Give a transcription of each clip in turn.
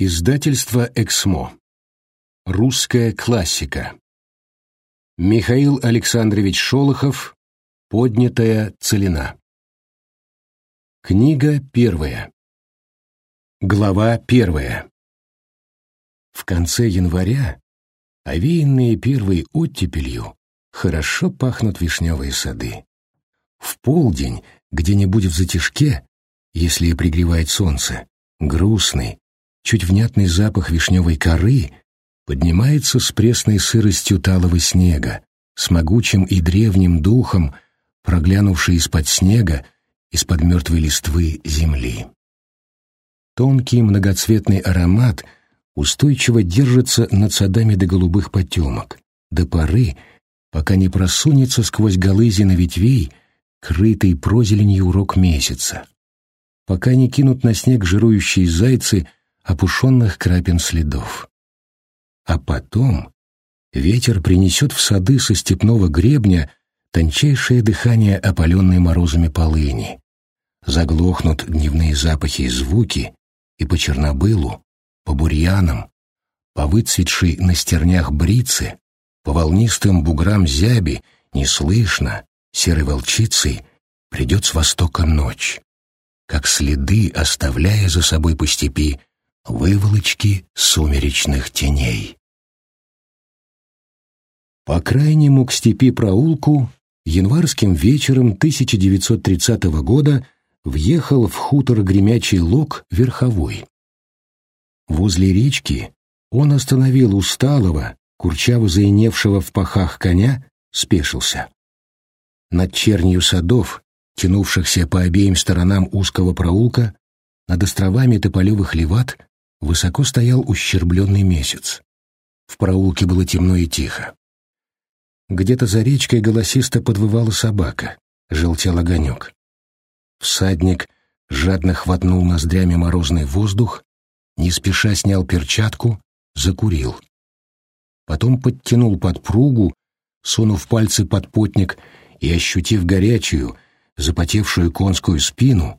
Издательство «Эксмо». Русская классика. Михаил Александрович Шолохов. Поднятая целина. Книга первая. Глава первая. В конце января, овеянные первой оттепелью, хорошо пахнут вишневые сады. В полдень, где-нибудь в затишке, если и пригревает солнце, грустный, чуть внятный запах вишневой коры поднимается с пресной сыростью талого снега, с могучим и древним духом, проглянувший из-под снега, из-под мертвой листвы земли. Тонкий многоцветный аромат устойчиво держится над садами до голубых потемок, до поры, пока не просунется сквозь голызины ветвей, крытый прозеленью рог месяца, пока не кинут на снег жирующие зайцы — опушенных крапин следов. А потом ветер принесет в сады со степного гребня тончайшее дыхание опаленной морозами полыни. Заглохнут дневные запахи и звуки, и по чернобылу, по бурьянам, по выцветшей на стернях брицы, по волнистым буграм зяби, неслышно, серой волчицей, придет с востока ночь, как следы, оставляя за собой по степи выволочки сумеречных теней. По крайнему к степи проулку январским вечером 1930 года въехал в хутор Гремячий Лог Верховой. Возле речки он остановил усталого, курчаво заиневшего в пахах коня, спешился. Над чернью садов, тянувшихся по обеим сторонам узкого проулка, над островами тополевых леват, высоко стоял ущербленный месяц. В проулке было темно и тихо. Где-то за речкой голосисто подвывала собака, желтел огонек. Всадник жадно хватнул ноздрями морозный воздух, не спеша снял перчатку, закурил. Потом подтянул подпругу, сунув пальцы под потник и, ощутив горячую, запотевшую конскую спину,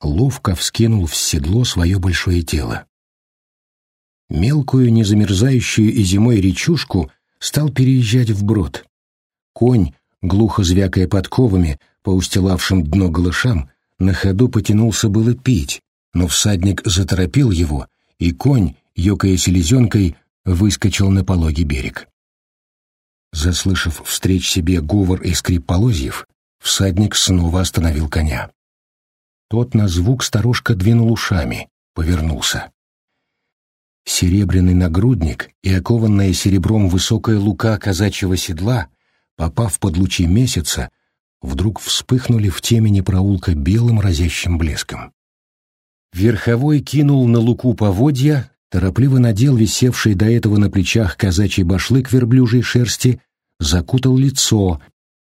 ловко вскинул в седло свое большое тело. Мелкую, незамерзающую и зимой речушку стал переезжать вброд. Конь, глухо звякая подковами по устилавшим дно голышам, на ходу потянулся было пить, но всадник заторопил его, и конь, ёкая селезенкой, выскочил на пологий берег. Заслышав встреч себе говор и скрип полозьев, всадник снова остановил коня. Тот на звук сторожка двинул ушами, повернулся. Серебряный нагрудник и окованная серебром высокая лука казачьего седла, попав под лучи месяца, вдруг вспыхнули в темени проулка белым разящим блеском. Верховой кинул на луку поводья, торопливо надел висевший до этого на плечах казачий башлык верблюжьей шерсти, закутал лицо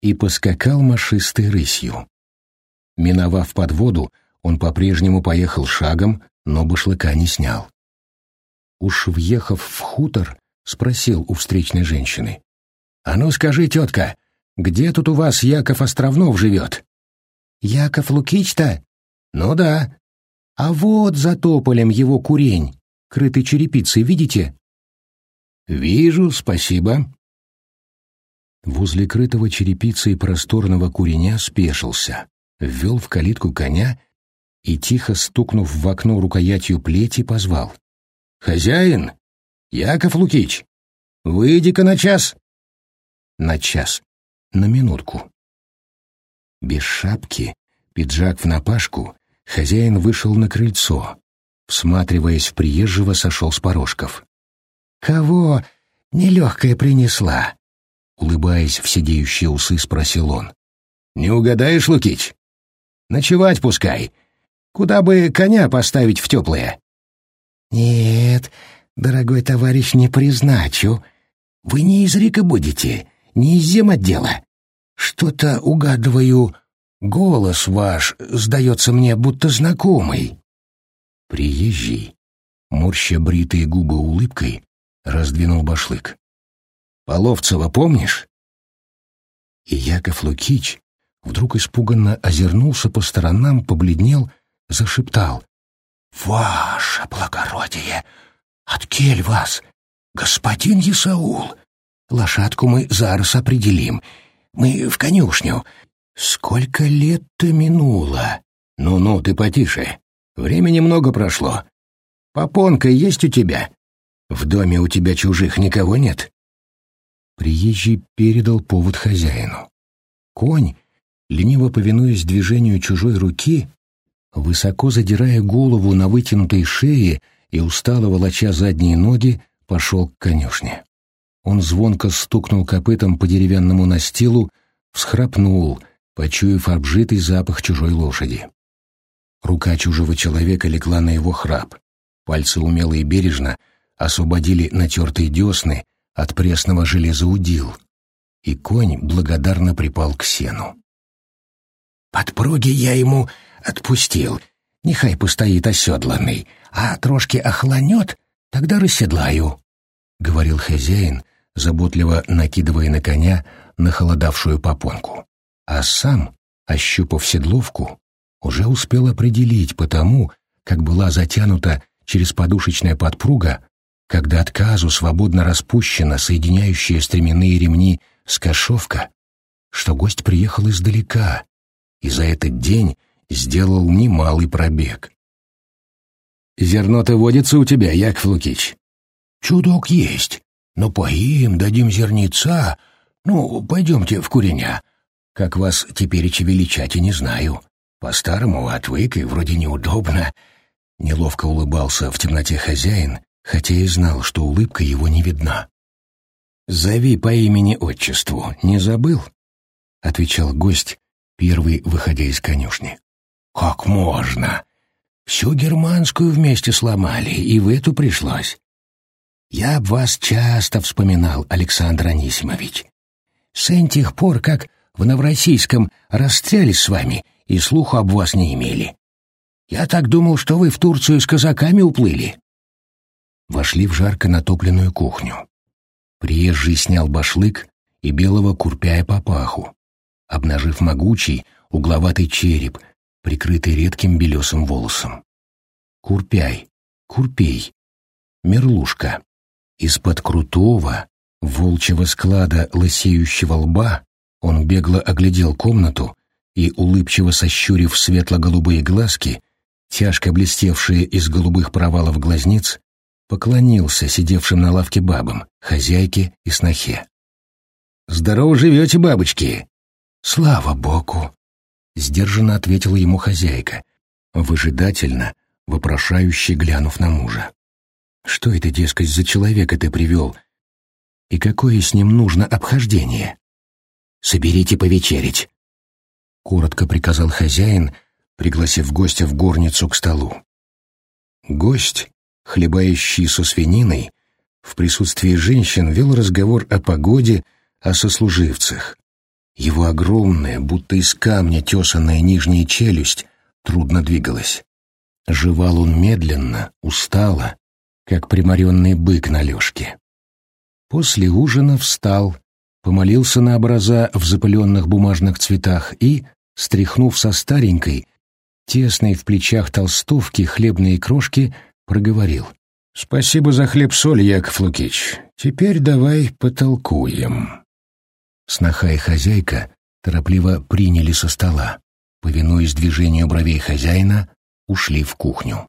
и поскакал машистой рысью. Миновав подводу, он по-прежнему поехал шагом, но башлыка не снял уж въехав в хутор, спросил у встречной женщины. «А ну скажи, тетка, где тут у вас Яков Островнов живет?» «Яков Лукич-то?» «Ну да». «А вот за тополем его курень, крытый черепицей, видите?» «Вижу, спасибо». Возле крытого черепицей просторного куреня спешился, ввел в калитку коня и, тихо стукнув в окно рукоятью плети, позвал. «Хозяин? Яков Лукич, выйди-ка на час!» «На час. На минутку». Без шапки, пиджак в напашку, хозяин вышел на крыльцо. Всматриваясь в приезжего, сошел с порожков. «Кого нелегкая принесла?» Улыбаясь в сидеющие усы, спросил он. «Не угадаешь, Лукич? Ночевать пускай. Куда бы коня поставить в теплое?» «Нет, дорогой товарищ, не призначу. Вы не из Рика будете, не из земотдела. Что-то угадываю, голос ваш сдается мне будто знакомый». Приезжий, морща бритые губы улыбкой, раздвинул башлык. «Половцева помнишь?» И Яков Лукич вдруг испуганно озернулся по сторонам, побледнел, зашептал. «Ваше благородие! Откель вас, господин Исаул! Лошадку мы зараз определим. Мы в конюшню. Сколько лет-то минуло? Ну-ну, ты потише. Времени много прошло. Попонка есть у тебя? В доме у тебя чужих никого нет?» Приезжий передал повод хозяину. Конь, лениво повинуясь движению чужой руки, высоко задирая голову на вытянутой шее и устало волоча задние ноги, пошел к конюшне. Он звонко стукнул копытом по деревянному настилу, всхрапнул, почуяв обжитый запах чужой лошади. Рука чужого человека легла на его храп. Пальцы умело и бережно освободили натертые десны от пресного железа удил, и конь благодарно припал к сену. «Подпруги я ему отпустил, нехай постоит оседланный, а трошки охланет, тогда расседлаю», — говорил хозяин, заботливо накидывая на коня нахолодавшую попонку. А сам, ощупав седловку, уже успел определить потому, как была затянута через подушечная подпруга, когда отказу свободно распущена соединяющая стременные ремни скошовка, что гость приехал издалека и за этот день сделал немалый пробег. «Зерно-то водится у тебя, Яков Лукич?» «Чудок есть, но поим, дадим зерница. Ну, пойдемте в куреня. Как вас теперь величать и не знаю. По-старому отвык и вроде неудобно». Неловко улыбался в темноте хозяин, хотя и знал, что улыбка его не видна. «Зови по имени-отчеству, не забыл?» — отвечал гость, первый выходя из конюшни. «Как можно? Всю германскую вместе сломали, и в эту пришлось. Я б вас часто вспоминал, Александр Анисимович. С тех пор, как в Новороссийском расстрелялись с вами и слуху об вас не имели. Я так думал, что вы в Турцию с казаками уплыли». Вошли в жарко натопленную кухню. Приезжий снял башлык и белого курпяя папаху, обнажив могучий, угловатый череп, прикрытый редким белесым волосом. Курпяй, курпей, мерлушка. Из-под крутого, волчьего склада лысеющего лба он бегло оглядел комнату и, улыбчиво сощурив светло-голубые глазки, тяжко блестевшие из голубых провалов глазниц, поклонился сидевшим на лавке бабам, хозяйке и снохе. «Здорово живете, бабочки!» «Слава Богу!» — сдержанно ответила ему хозяйка, выжидательно, вопрошающе глянув на мужа. «Что это, дескать, за человека ты привел? И какое с ним нужно обхождение?» «Соберите повечерить!» — коротко приказал хозяин, пригласив гостя в горницу к столу. Гость, хлебающий со свининой, в присутствии женщин вел разговор о погоде, о сослуживцах. Его огромная, будто из камня тесанная нижняя челюсть трудно двигалась. Жевал он медленно, устало, как приморенный бык на лёжке. После ужина встал, помолился на образа в запыленных бумажных цветах и, стряхнув со старенькой, тесной в плечах толстовки хлебные крошки, проговорил. «Спасибо за хлеб-соль, Яков Лукич. Теперь давай потолкуем». Сноха и хозяйка торопливо приняли со стола. Повинуясь движению бровей хозяина, ушли в кухню.